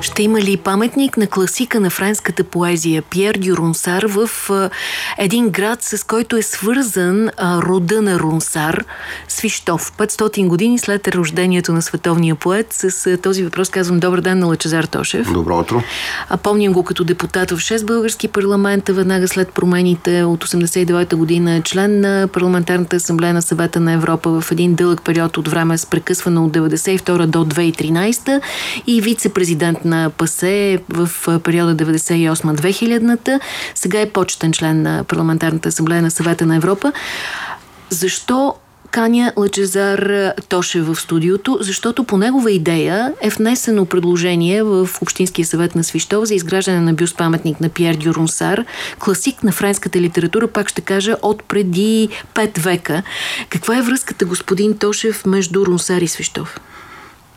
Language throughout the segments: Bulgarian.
Ще има ли паметник на класика на френската поезия Пьер Дюронсар в един град, с който е свързан рода на Рунсар, Свищов. 500 години след рождението на световния поет. С този въпрос казвам добър ден на Лачезар Тошев. Добро утро. А помним го като депутат в 6 български парламента, веднага след промените от 89-та година, член на парламентарната асамблея на съвета на Европа в един дълъг период от време с прекъсване от 92 до 2013 и вице-президент на ПАСЕ в периода 98-2000-та. Сега е почетен член на парламентарната асамблея на съвета на Европа. Защо каня Лачезар Тошев в студиото, защото по негова идея е внесено предложение в Общинския съвет на Свищов за изграждане на бюст паметник на Пьер Дюрунсар, класик на френската литература, пак ще кажа, от преди 5 века. Каква е връзката, господин Тошев, между Рунсар и Свищов?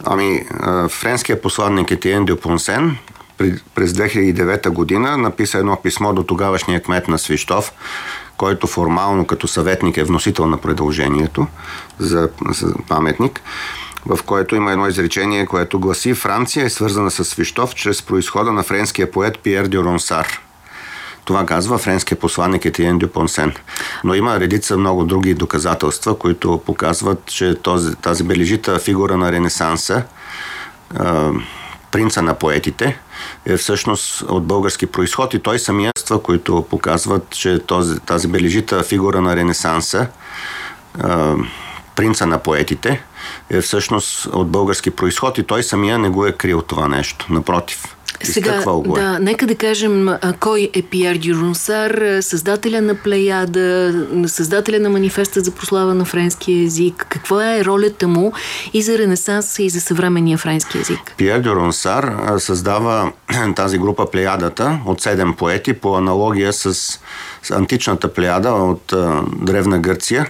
Ами, френският посланник Етиен Дюпонсен през 2009 година написа едно писмо до тогавашния кмет на Свищов, който формално като съветник е вносител на предложението за, за паметник, в което има едно изречение, което гласи Франция е свързана с Свищов чрез происхода на френския поет Пиер Дюронсар. Това казва френския посланник Етиен Дюпонсен. Но има редица много други доказателства, които показват, че този, тази бележита фигура на Ренесанса, принца на поетите, е всъщност от български происход и той самия, които показват, че този, тази бележита фигура на Ренесанса, принца на поетите, е всъщност от български происход и той самия не го е крил това нещо. Напротив. Сега, да, нека да кажем а, кой е Пиер Дюрунсар, създателя на Плеяда, създателя на манифеста за прослава на френски язик. Каква е ролята му и за Ренесанс и за съвременния френски язик? Пиер Дюрунсар създава тази група Плеядата от седем поети по аналогия с античната Плеяда от а, Древна Гърция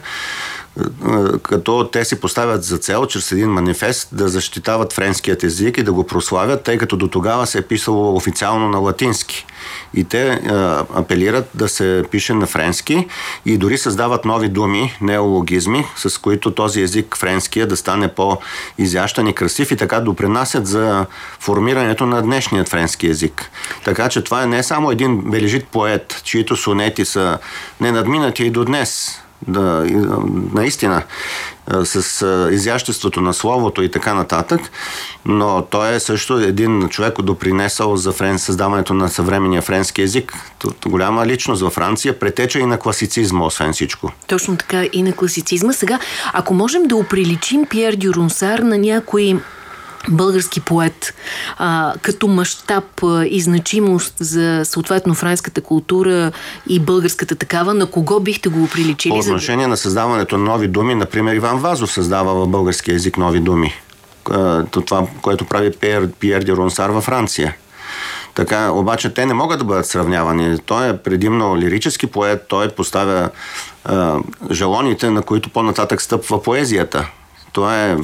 като те си поставят за цел, чрез един манифест, да защитават френският език и да го прославят, тъй като до тогава се е писало официално на латински. И те а, апелират да се пише на френски и дори създават нови думи, неологизми, с които този език френския да стане по-изящен и красив и така допринасят за формирането на днешният френски език. Така че това е не само един бележит поет, чието сонети са ненадминати и до днес да, наистина с изяществото на словото и така нататък, но той е също един човек, допринесъл за френ, създаването на съвременния френски язик. Голяма личност във Франция, претеча и на класицизма, освен всичко. Точно така и на класицизма. Сега, ако можем да оприличим Пьер Дюрунсар на някои български поет а, като мащаб и значимост за съответно френската култура и българската такава, на кого бихте го приличили? По отношение на създаването на нови думи, например Иван Вазов създава в български язик нови думи. Това, което прави Пьер, Пьер де Ронсар във Франция. Така, обаче те не могат да бъдат сравнявани. Той е предимно лирически поет, той поставя а, жалоните, на които по-нататък стъпва поезията. Това е, е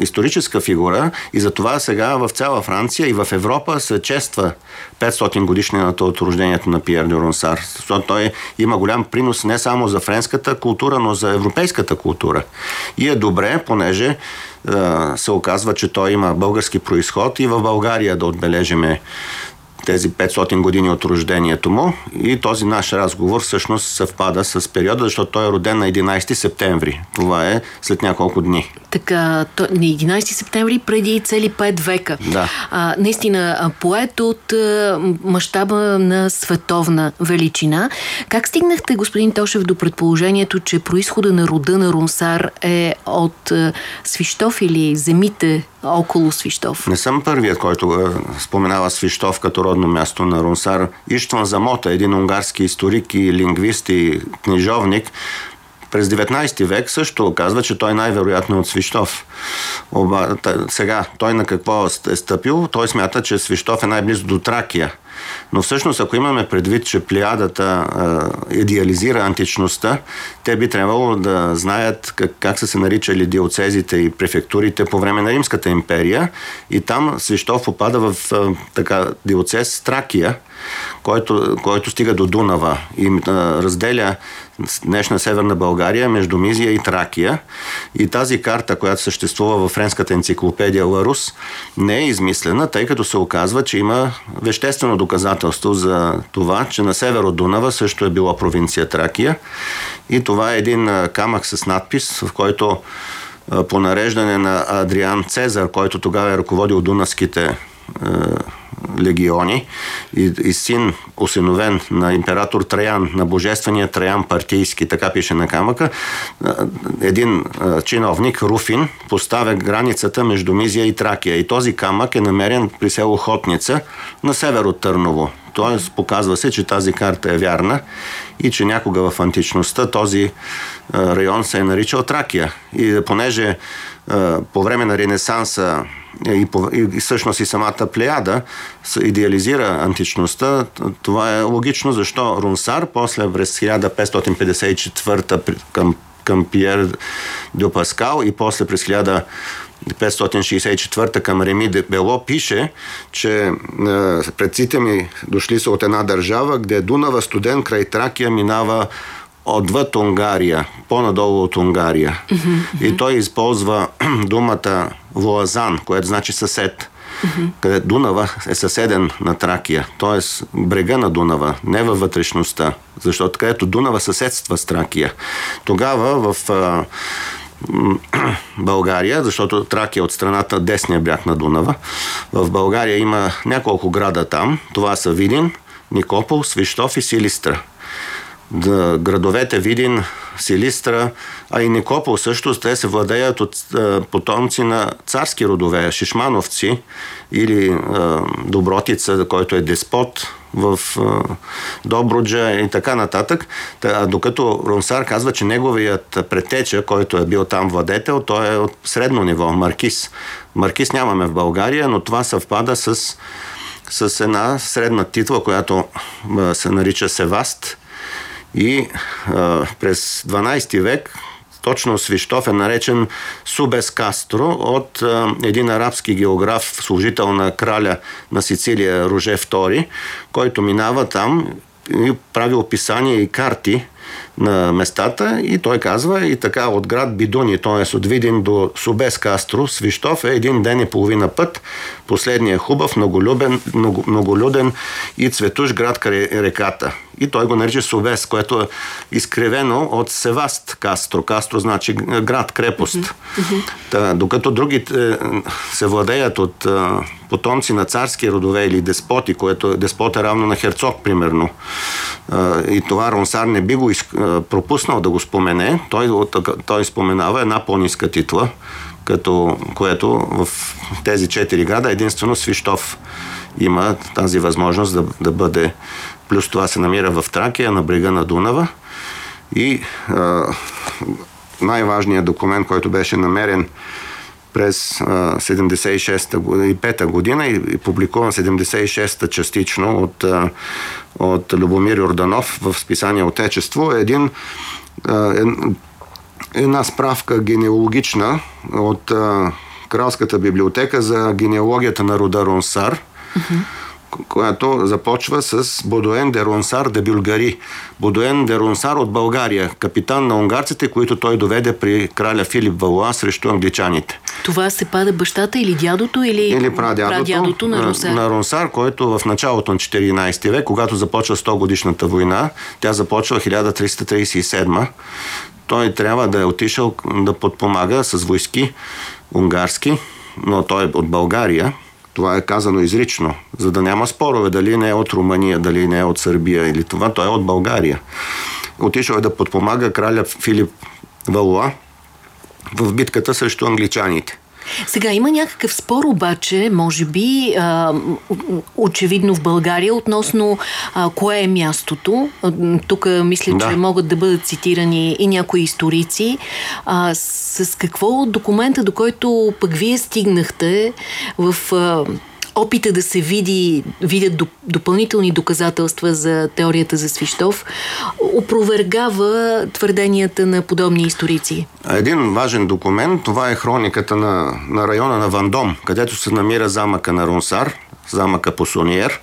историческа фигура и затова сега в цяла Франция и в Европа се чества 500 годишнината от рождението на Пиер Дюронсар, защото той има голям принос не само за френската култура, но за европейската култура. И е добре, понеже е, се оказва, че той има български происход и в България да отбележиме тези 500 години от рождението му и този наш разговор всъщност съвпада с периода, защото той е роден на 11 септември. Това е след няколко дни. Така, то, на 11 септември преди цели 5 века. Да. А, наистина, поет от мащаба на световна величина. Как стигнахте, господин Тошев, до предположението, че происхода на рода на Рунсар е от Свищов или земите около Свищов? Не съм първият, който споменава Свищов като родно място на Рунсар. Иштван Замота, един унгарски историк и лингвист и книжовник, през 19 век също казва, че той най-вероятно е от Свищов. Оба, сега, той на какво е стъпил? Той смята, че Свищов е най-близо до Тракия. Но всъщност, ако имаме предвид, че плеядата е, идеализира античността, те би трябвало да знаят как, как са се наричали диоцезите и префектурите по време на Римската империя. И там Свищов попада в е, така диоцез Тракия, който, който стига до Дунава и а, разделя днешна Северна България, между Мизия и Тракия. И тази карта, която съществува в френската енциклопедия Ларус, не е измислена, тъй като се оказва, че има веществено доказателство за това, че на север от Дунава също е била провинция Тракия. И това е един камък с надпис, в който по нареждане на Адриан Цезар, който тогава е ръководил дунавските легиони и, и син, осиновен на император Траян, на божествения Траян партийски, така пише на камъка, един чиновник, Руфин, поставя границата между Мизия и Тракия. И този камък е намерен при село Хотница на север от Търново. Тоест, показва се, че тази карта е вярна и че някога в античността този район се е наричал Тракия. И понеже по време на Ренесанса и, и всъщност и самата Плеяда идеализира античността, това е логично, защо Рунсар после през 1554 към, към Пиер Дю Паскал и после през 1564 към Реми де Бело пише, че е, предците ми дошли са от една държава, где Дунава студен край Тракия минава отвъд Унгария, по-надолу от Унгария. И той използва думата Лоазан, което значи съсед. Mm-hmm. Къде Дунава е съседен на Тракия, т.е. брега на Дунава, не във вътрешността, защото където Дунава съседства с Тракия. Тогава в а, България, защото Тракия е от страната десния бряг на Дунава. В България има няколко града там. Това са Видин, Никопол, Свищов и Силистра да, градовете Видин, Силистра, а и Никопол също, те се владеят от а, потомци на царски родове, шишмановци или а, Добротица, който е деспот в а, Добруджа и така нататък. Та, докато Ронсар казва, че неговият претеча, който е бил там владетел, той е от средно ниво, маркиз. Маркиз нямаме в България, но това съвпада с, с една средна титла, която се нарича Севаст – и а, през 12 век точно Свищов е наречен Субес Кастро от а, един арабски географ, служител на краля на Сицилия Роже II, който минава там и прави описания и карти на местата и той казва и така от град Бидуни, т.е. от Видин до Субес Кастро, Свищов е един ден и половина път. Последният е хубав, многолюбен, много, многолюден и цветуш град край реката. И той го нарича Субес, което е изкривено от Севаст Кастро. Кастро значи град, крепост. Mm-hmm. Та, докато другите е, се владеят от потомци на царски родове или деспоти, което деспот е равно на херцог, примерно. И това Ронсар не би го пропуснал да го спомене. Той, той споменава една по-ниска титла, като, което в тези четири града единствено Свищов има тази възможност да, да бъде. Плюс това се намира в Тракия, на брега на Дунава. И най-важният документ, който беше намерен през 76-та година и публикуван 76-та частично от, от Любомир Йорданов в списание Отечество е един една справка генеалогична от Кралската библиотека за генеалогията на рода Ронсар. Uh-huh която започва с Бодуен де Ронсар де Бюлгари. Бодуен де Ронсар от България, капитан на унгарците, които той доведе при краля Филип Валуа срещу англичаните. Това се пада бащата или дядото или, или прадядото, прадядото на Ронсар? На Ронсар, който в началото на 14 век, когато започва 100 годишната война, тя започва 1337 той трябва да е отишъл да подпомага с войски унгарски, но той е от България това е казано изрично, за да няма спорове дали не е от Румъния, дали не е от Сърбия или това. Той е от България. Отишъл е да подпомага краля Филип Валуа в битката срещу англичаните. Сега има някакъв спор обаче, може би, а, очевидно в България, относно а, кое е мястото. Тук мисля, да. че могат да бъдат цитирани и някои историци. А, с какво документа, до който пък вие стигнахте в... А, опита да се види, видят допълнителни доказателства за теорията за Свищов, опровергава твърденията на подобни историци? Един важен документ, това е хрониката на, на района на Вандом, където се намира замъка на Ронсар, замъка Посониер.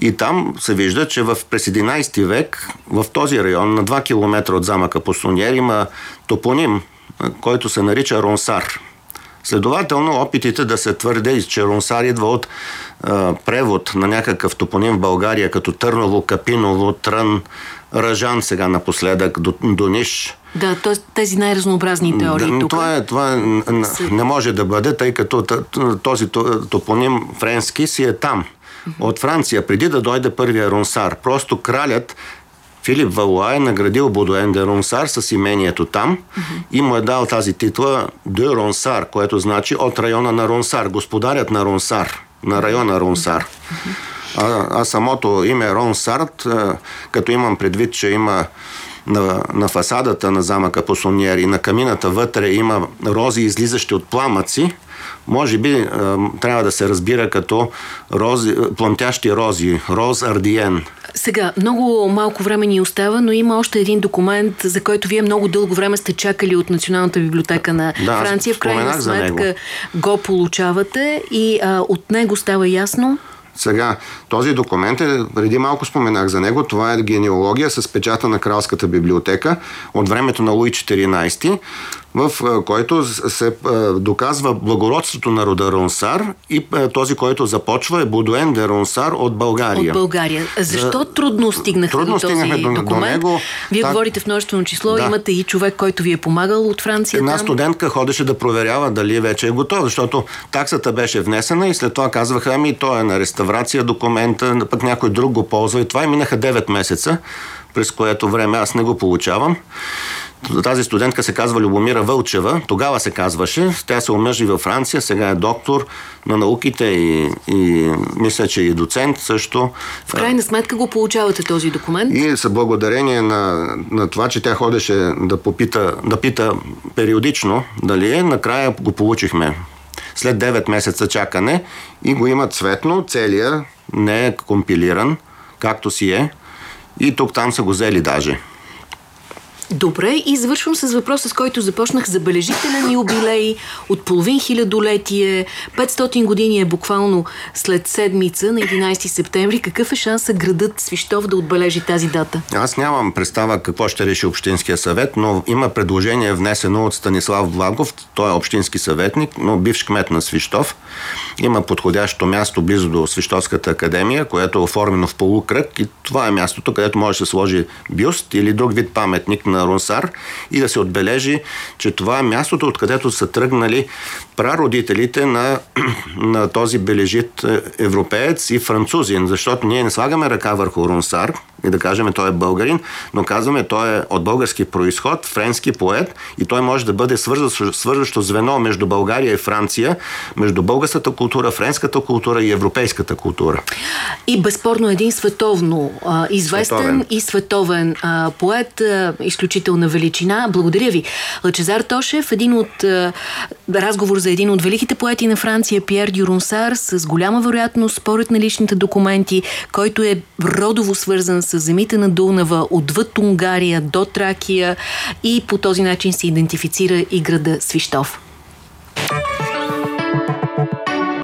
И там се вижда, че в през 11 век в този район, на 2 км от замъка Посоньер, има топоним, който се нарича Ронсар. Следователно, опитите да се твърде, че Ронсар идва от а, превод на някакъв топоним в България, като Търново, Капиново, Трън, Ръжан сега напоследък, Дониш. Да, т.е. тези най-разнообразни теории да, тук. Това, е, това е, не може да бъде, тъй като този топоним френски си е там. От Франция, преди да дойде първия Ронсар. Просто кралят Филип Валуа е наградил Бодуен де Ронсар с имението там mm-hmm. и му е дал тази титла де Ронсар, което значи от района на Ронсар, господарят на Ронсар, на района Ронсар. Mm-hmm. А, а самото име Ронсарт, като имам предвид, че има на, на фасадата на замъка Посоньер и на камината вътре има рози, излизащи от пламъци, може би е, трябва да се разбира като рози, плъмтящи рози, роз ардиен. Сега, много малко време ни остава, но има още един документ, за който вие много дълго време сте чакали от Националната библиотека на да, Франция. В крайна сметка го получавате и а, от него става ясно, сега, този документ е, преди малко споменах за него, това е генеалогия с печата на Кралската библиотека от времето на Луи 14 в който се доказва благородството на рода Ронсар и този, който започва е Будуен де Ронсар от България. От България. Защо За... трудно стигнахте трудно до този до, документ? До него, Вие так... говорите в множествено число, да. имате и човек, който ви е помагал от Франция. Една там. студентка ходеше да проверява дали вече е готов, защото таксата беше внесена и след това казваха, ами то е на реставрация документа, пък някой друг го ползва и това и минаха 9 месеца, през което време аз не го получавам. Тази студентка се казва Любомира Вълчева. Тогава се казваше. Тя се омъжи във Франция. Сега е доктор на науките и, и мисля, че и доцент също. В крайна сметка го получавате този документ? И са благодарение на, на това, че тя ходеше да, попита, да пита периодично дали е, накрая го получихме. След 9 месеца чакане и го има цветно, целия, не е компилиран, както си е. И тук там са го взели даже. Добре, и завършвам с въпроса, с който започнах. Забележителен юбилей от половин хилядолетие. 500 години е буквално след седмица на 11 септември. Какъв е шанса градът Свищов да отбележи тази дата? Аз нямам представа какво ще реши Общинския съвет, но има предложение внесено от Станислав Влагов. Той е общински съветник, но бивш кмет на Свищов. Има подходящо място близо до Свищовската академия, което е оформено в полукръг и това е мястото, където може да се сложи бюст или друг вид паметник на Ронсар и да се отбележи, че това е мястото, откъдето са тръгнали прародителите на, на този бележит е, европеец и французин, защото ние не слагаме ръка върху Ронсар и да кажем той е българин, но казваме той е от български происход, френски поет и той може да бъде свързващо звено между България и Франция, между българската култура, френската култура и европейската култура. И безспорно един световно а, известен световен. и световен а, поет, а, изключителна величина. Благодаря ви. Лъчезар Тошев, един от а, разговор за един от великите поети на Франция, Пьер Дюронсар, с голяма вероятност, според на личните документи, който е родово свързан с земите на Дунава, отвъд Унгария до Тракия и по този начин се идентифицира и града Свищов.